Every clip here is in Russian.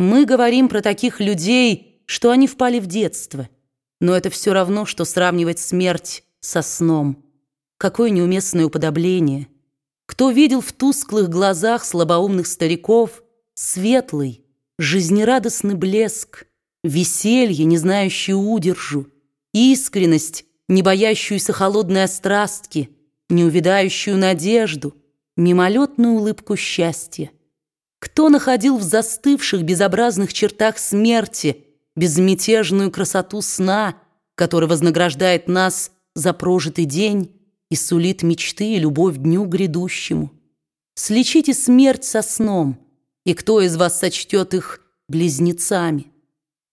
Мы говорим про таких людей, что они впали в детство. Но это все равно, что сравнивать смерть со сном. Какое неуместное уподобление. Кто видел в тусклых глазах слабоумных стариков светлый, жизнерадостный блеск, веселье, не знающее удержу, искренность, не боящуюся холодной острастки, неувидающую надежду, мимолетную улыбку счастья. Кто находил в застывших безобразных чертах смерти безмятежную красоту сна, который вознаграждает нас за прожитый день и сулит мечты и любовь дню грядущему? Слечите смерть со сном, и кто из вас сочтет их близнецами?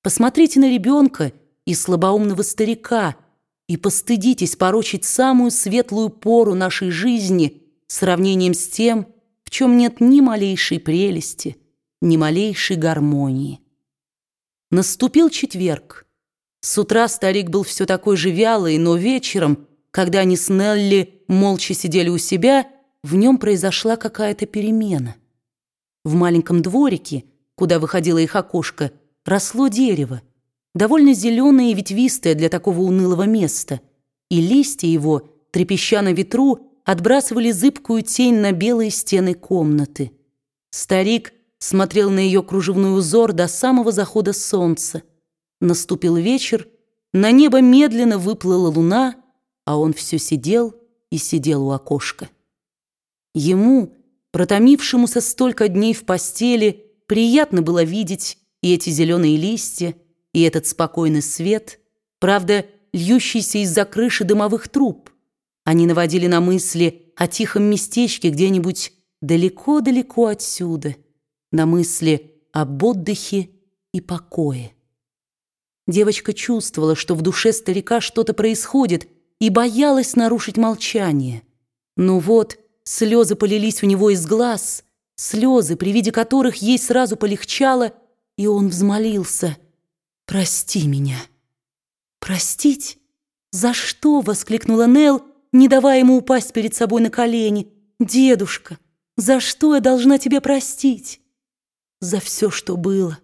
Посмотрите на ребенка и слабоумного старика и постыдитесь порочить самую светлую пору нашей жизни сравнением с тем, в чем нет ни малейшей прелести, ни малейшей гармонии. Наступил четверг. С утра старик был все такой же вялый, но вечером, когда они с Нелли молча сидели у себя, в нем произошла какая-то перемена. В маленьком дворике, куда выходило их окошко, росло дерево, довольно зеленое и ветвистое для такого унылого места, и листья его, трепеща на ветру, отбрасывали зыбкую тень на белые стены комнаты. Старик смотрел на ее кружевной узор до самого захода солнца. Наступил вечер, на небо медленно выплыла луна, а он все сидел и сидел у окошка. Ему, протомившемуся столько дней в постели, приятно было видеть и эти зеленые листья, и этот спокойный свет, правда, льющийся из-за крыши дымовых труб, они наводили на мысли о тихом местечке где-нибудь далеко-далеко отсюда, на мысли об отдыхе и покое. Девочка чувствовала, что в душе старика что-то происходит, и боялась нарушить молчание. Но вот слезы полились у него из глаз, слезы, при виде которых ей сразу полегчало, и он взмолился «Прости меня». «Простить? За что?» — воскликнула Нелл, не давая ему упасть перед собой на колени. «Дедушка, за что я должна тебя простить?» «За все, что было,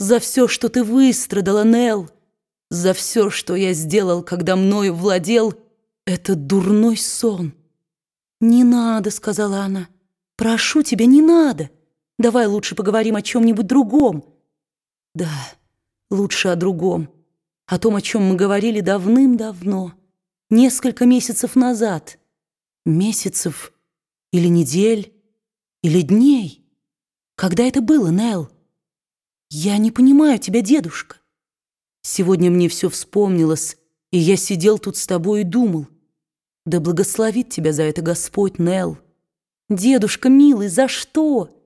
за все, что ты выстрадала, Нелл, за все, что я сделал, когда мною владел этот дурной сон». «Не надо», — сказала она, — «прошу тебя, не надо. Давай лучше поговорим о чем-нибудь другом». «Да, лучше о другом, о том, о чем мы говорили давным-давно» несколько месяцев назад. Месяцев или недель, или дней. Когда это было, Нелл? Я не понимаю тебя, дедушка. Сегодня мне все вспомнилось, и я сидел тут с тобой и думал. Да благословит тебя за это Господь, Нелл. Дедушка, милый, за что?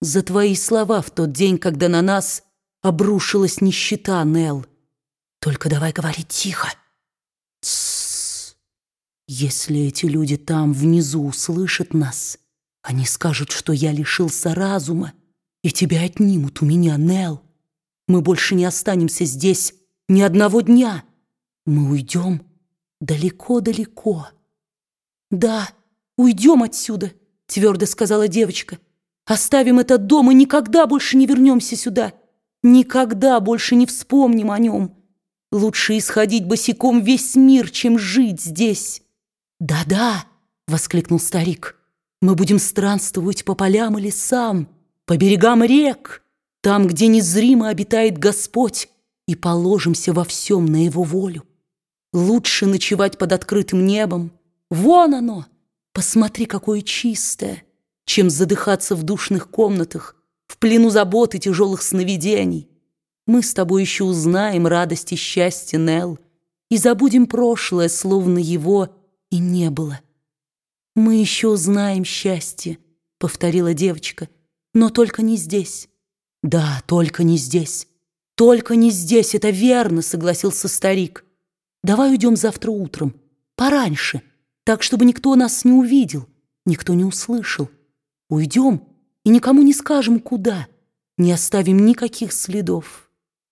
За твои слова в тот день, когда на нас обрушилась нищета, Нелл. Только давай говорить тихо. Если эти люди там, внизу, услышат нас, они скажут, что я лишился разума, и тебя отнимут у меня, Нел. Мы больше не останемся здесь ни одного дня. Мы уйдем далеко-далеко. Да, уйдем отсюда, твердо сказала девочка. Оставим этот дом и никогда больше не вернемся сюда. Никогда больше не вспомним о нем. Лучше исходить босиком весь мир, чем жить здесь. «Да-да!» — воскликнул старик. «Мы будем странствовать по полям и лесам, по берегам рек, там, где незримо обитает Господь, и положимся во всем на Его волю. Лучше ночевать под открытым небом. Вон оно! Посмотри, какое чистое, чем задыхаться в душных комнатах, в плену забот и тяжелых сновидений. Мы с тобой еще узнаем радость и счастье, Нелл, и забудем прошлое, словно его и не было. «Мы еще узнаем счастье», — повторила девочка, «но только не здесь». «Да, только не здесь. Только не здесь, это верно», — согласился старик. «Давай уйдем завтра утром, пораньше, так, чтобы никто нас не увидел, никто не услышал. Уйдем и никому не скажем, куда, не оставим никаких следов».